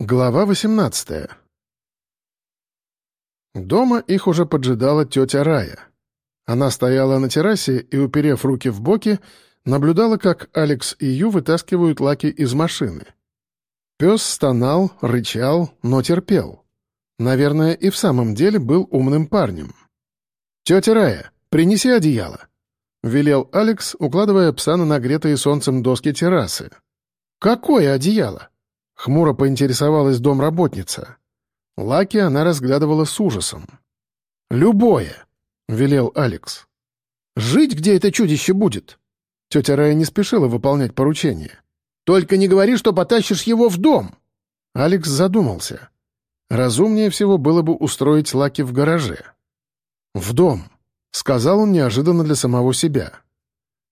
Глава 18 Дома их уже поджидала тетя Рая. Она стояла на террасе и, уперев руки в боки, наблюдала, как Алекс и Ю вытаскивают Лаки из машины. Пес стонал, рычал, но терпел. Наверное, и в самом деле был умным парнем. «Тетя Рая, принеси одеяло», — велел Алекс, укладывая пса на нагретые солнцем доски террасы. «Какое одеяло?» Хмуро поинтересовалась домработница. Лаки она разглядывала с ужасом. «Любое!» — велел Алекс. «Жить где это чудище будет?» Тетя Рая не спешила выполнять поручение. «Только не говори, что потащишь его в дом!» Алекс задумался. Разумнее всего было бы устроить Лаки в гараже. «В дом», — сказал он неожиданно для самого себя.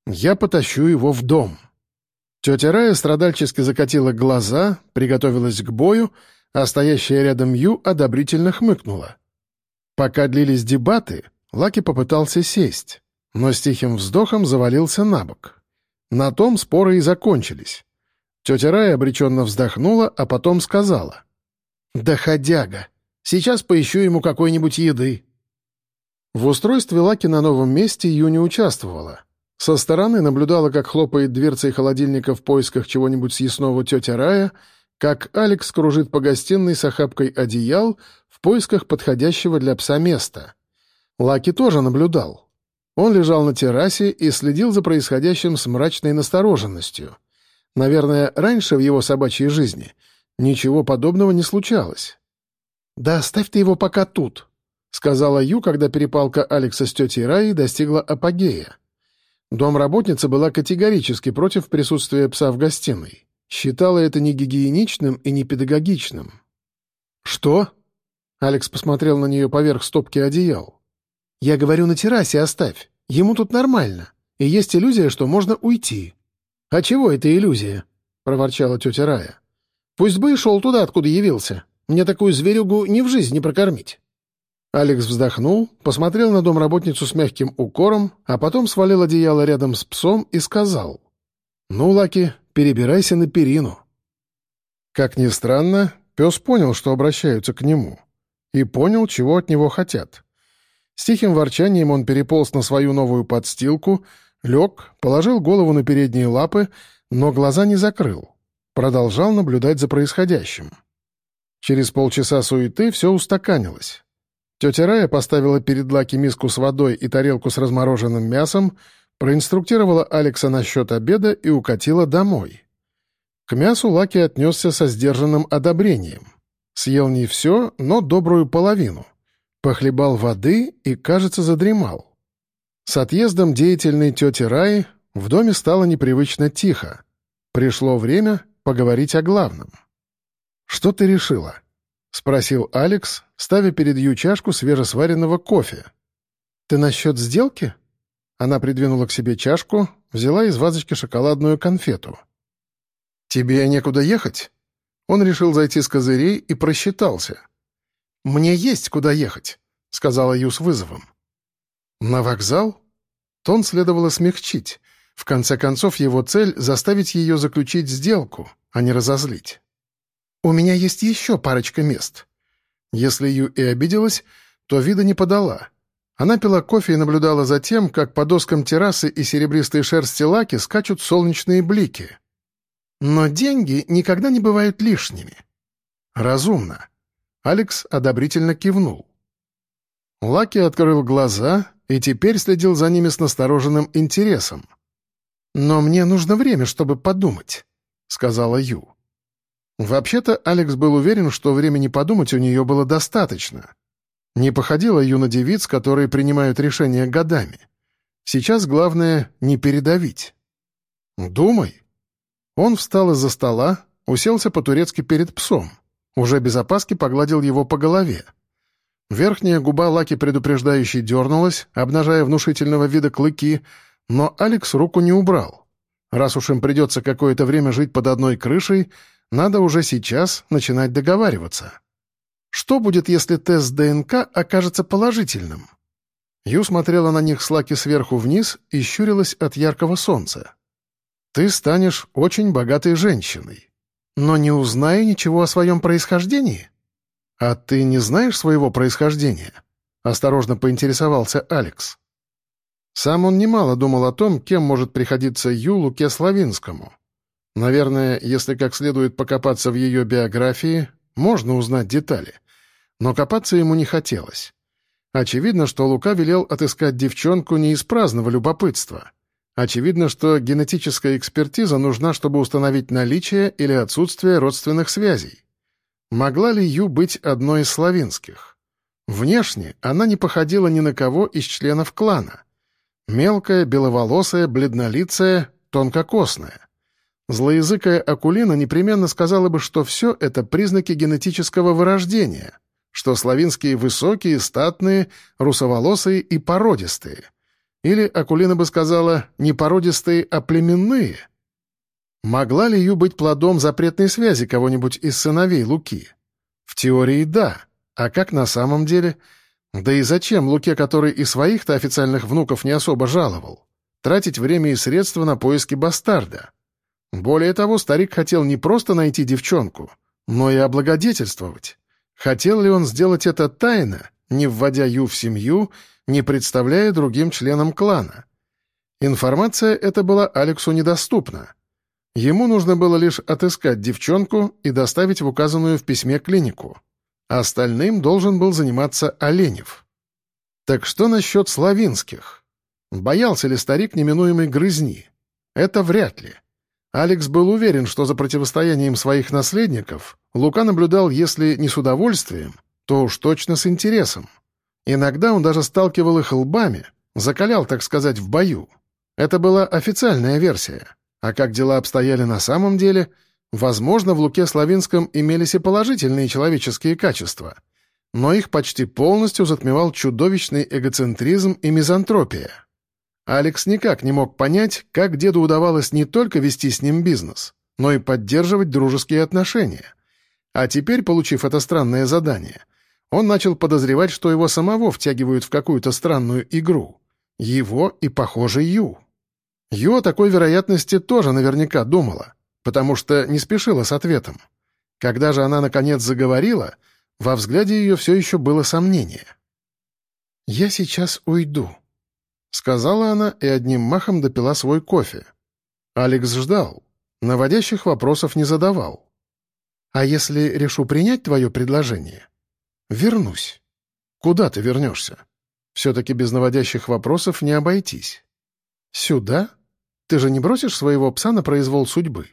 «Я потащу его в дом». Тетя Рая страдальчески закатила глаза, приготовилась к бою, а стоящая рядом Ю одобрительно хмыкнула. Пока длились дебаты, Лаки попытался сесть, но с тихим вздохом завалился на бок. На том споры и закончились. Тетя Рая обреченно вздохнула, а потом сказала. «Доходяга! Сейчас поищу ему какой-нибудь еды». В устройстве Лаки на новом месте Ю не участвовала. Со стороны наблюдала, как хлопает дверцей холодильника в поисках чего-нибудь съестного тетя Рая, как Алекс кружит по гостиной с охапкой одеял в поисках подходящего для пса места. Лаки тоже наблюдал. Он лежал на террасе и следил за происходящим с мрачной настороженностью. Наверное, раньше в его собачьей жизни ничего подобного не случалось. «Да оставь ты его пока тут», — сказала Ю, когда перепалка Алекса с тетей Раей достигла апогея. Домработница была категорически против присутствия пса в гостиной. Считала это не гигиеничным и не педагогичным. «Что?» Алекс посмотрел на нее поверх стопки одеял. «Я говорю, на террасе оставь. Ему тут нормально. И есть иллюзия, что можно уйти». «А чего это иллюзия?» — проворчала тетя Рая. «Пусть бы и шел туда, откуда явился. Мне такую зверюгу ни в жизнь не прокормить». Алекс вздохнул, посмотрел на домработницу с мягким укором, а потом свалил одеяло рядом с псом и сказал. «Ну, Лаки, перебирайся на перину». Как ни странно, пес понял, что обращаются к нему, и понял, чего от него хотят. С тихим ворчанием он переполз на свою новую подстилку, лег, положил голову на передние лапы, но глаза не закрыл. Продолжал наблюдать за происходящим. Через полчаса суеты все устаканилось. Тетя Рая поставила перед Лаки миску с водой и тарелку с размороженным мясом, проинструктировала Алекса насчет обеда и укатила домой. К мясу Лаки отнесся со сдержанным одобрением. Съел не все, но добрую половину. Похлебал воды и, кажется, задремал. С отъездом деятельной тети Раи в доме стало непривычно тихо. Пришло время поговорить о главном. «Что ты решила?» — спросил Алекс, ставя перед Ю чашку свежесваренного кофе. «Ты насчет сделки?» Она придвинула к себе чашку, взяла из вазочки шоколадную конфету. «Тебе некуда ехать?» Он решил зайти с козырей и просчитался. «Мне есть куда ехать», — сказала Ю с вызовом. «На вокзал?» Тон следовало смягчить. В конце концов, его цель — заставить ее заключить сделку, а не разозлить. «У меня есть еще парочка мест». Если Ю и обиделась, то вида не подала. Она пила кофе и наблюдала за тем, как по доскам террасы и серебристой шерсти лаки скачут солнечные блики. Но деньги никогда не бывают лишними. Разумно. Алекс одобрительно кивнул. Лаки открыл глаза и теперь следил за ними с настороженным интересом. «Но мне нужно время, чтобы подумать», — сказала Ю. Вообще-то Алекс был уверен, что времени подумать у нее было достаточно. Не походила юна девиц, которые принимают решения годами. Сейчас главное — не передавить. «Думай». Он встал из-за стола, уселся по-турецки перед псом. Уже без опаски погладил его по голове. Верхняя губа Лаки предупреждающе дернулась, обнажая внушительного вида клыки, но Алекс руку не убрал. Раз уж им придется какое-то время жить под одной крышей, надо уже сейчас начинать договариваться. Что будет, если тест ДНК окажется положительным? Ю смотрела на них с Лаки сверху вниз и щурилась от яркого солнца. «Ты станешь очень богатой женщиной». но не узнаю ничего о своем происхождении». «А ты не знаешь своего происхождения?» — осторожно поинтересовался Алекс. Сам он немало думал о том, кем может приходиться Ю Луке. Наверное, если как следует покопаться в ее биографии, можно узнать детали. Но копаться ему не хотелось. Очевидно, что Лука велел отыскать девчонку не из праздного любопытства. Очевидно, что генетическая экспертиза нужна, чтобы установить наличие или отсутствие родственных связей. Могла ли Ю быть одной из славянских? Внешне она не походила ни на кого из членов клана. Мелкая, беловолосая, бледнолицая, тонкокосная. Злоязыкая Акулина непременно сказала бы, что все это признаки генетического вырождения, что славянские высокие, статные, русоволосые и породистые. Или Акулина бы сказала не породистые, а племенные. Могла ли Ю быть плодом запретной связи кого-нибудь из сыновей Луки? В теории да, а как на самом деле? Да и зачем Луке, который и своих-то официальных внуков не особо жаловал? Тратить время и средства на поиски бастарда. Более того, старик хотел не просто найти девчонку, но и облагодетельствовать. Хотел ли он сделать это тайно, не вводя Ю в семью, не представляя другим членам клана? Информация эта была Алексу недоступна. Ему нужно было лишь отыскать девчонку и доставить в указанную в письме клинику. Остальным должен был заниматься Оленев. Так что насчет славинских? Боялся ли старик неминуемой грызни? Это вряд ли. Алекс был уверен, что за противостоянием своих наследников Лука наблюдал, если не с удовольствием, то уж точно с интересом. Иногда он даже сталкивал их лбами, закалял, так сказать, в бою. Это была официальная версия. А как дела обстояли на самом деле, возможно, в Луке Славинском имелись и положительные человеческие качества. Но их почти полностью затмевал чудовищный эгоцентризм и мизантропия. Алекс никак не мог понять, как деду удавалось не только вести с ним бизнес, но и поддерживать дружеские отношения. А теперь, получив это странное задание, он начал подозревать, что его самого втягивают в какую-то странную игру. Его и, похоже, Ю. Ю о такой вероятности тоже наверняка думала, потому что не спешила с ответом. Когда же она, наконец, заговорила, во взгляде ее все еще было сомнение. «Я сейчас уйду», — сказала она и одним махом допила свой кофе. Алекс ждал, наводящих вопросов не задавал. «А если решу принять твое предложение?» «Вернусь». «Куда ты вернешься?» «Все-таки без наводящих вопросов не обойтись». «Сюда? Ты же не бросишь своего пса на произвол судьбы?»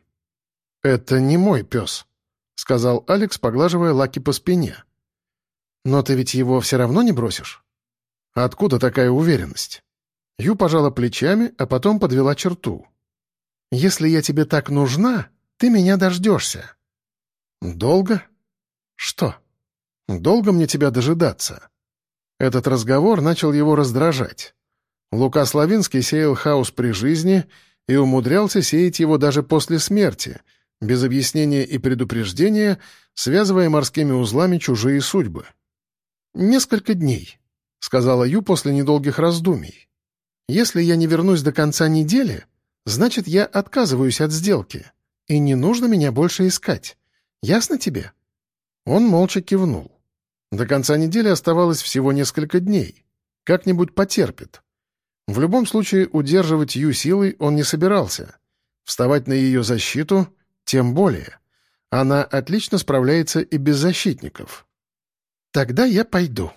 «Это не мой пес», — сказал Алекс, поглаживая Лаки по спине. «Но ты ведь его все равно не бросишь?» «Откуда такая уверенность?» Ю пожала плечами, а потом подвела черту. «Если я тебе так нужна, ты меня дождешься». «Долго?» «Что?» «Долго мне тебя дожидаться?» Этот разговор начал его раздражать. Лука Славинский сеял хаос при жизни и умудрялся сеять его даже после смерти, без объяснения и предупреждения, связывая морскими узлами чужие судьбы. «Несколько дней», — сказала Ю после недолгих раздумий. Если я не вернусь до конца недели, значит, я отказываюсь от сделки, и не нужно меня больше искать. Ясно тебе?» Он молча кивнул. До конца недели оставалось всего несколько дней. Как-нибудь потерпит. В любом случае, удерживать Ю силой он не собирался. Вставать на ее защиту тем более. Она отлично справляется и без защитников. «Тогда я пойду».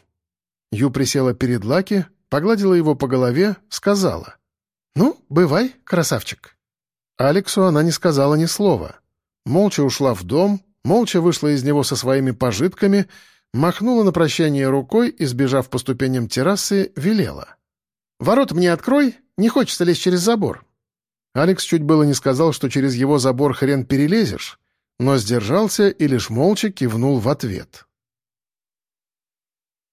Ю присела перед Лаки, погладила его по голове, сказала. «Ну, бывай, красавчик». Алексу она не сказала ни слова. Молча ушла в дом, молча вышла из него со своими пожитками, махнула на прощание рукой и, сбежав по ступеням террасы, велела. «Ворот мне открой, не хочется лезть через забор». Алекс чуть было не сказал, что через его забор хрен перелезешь, но сдержался и лишь молча кивнул в ответ.